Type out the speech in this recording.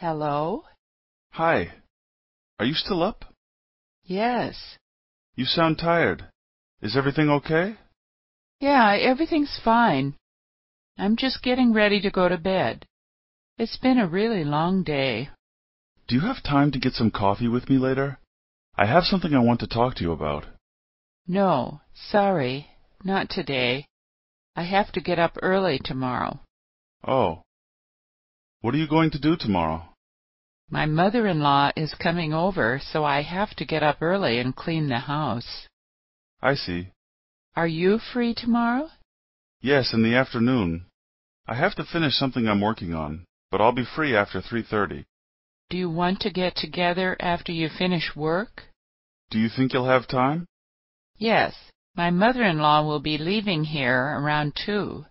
Hello? Hi. Are you still up? Yes. You sound tired. Is everything okay? Yeah, everything's fine. I'm just getting ready to go to bed. It's been a really long day. Do you have time to get some coffee with me later? I have something I want to talk to you about. No, sorry, not today. I have to get up early tomorrow. Oh. What are you going to do tomorrow? My mother-in-law is coming over, so I have to get up early and clean the house. I see. Are you free tomorrow? Yes, in the afternoon. I have to finish something I'm working on, but I'll be free after 3.30. Do you want to get together after you finish work? Do you think you'll have time? Yes. My mother-in-law will be leaving here around two.